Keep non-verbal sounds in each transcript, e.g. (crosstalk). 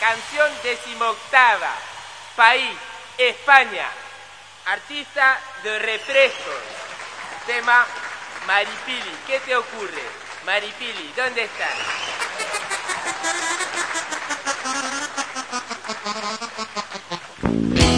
Canción decimoctava. País, España. Artista de refrescos. Tema Maripili. ¿Qué te ocurre? Maripili, ¿dónde estás? (laughs)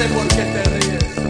sé por qué te ríes.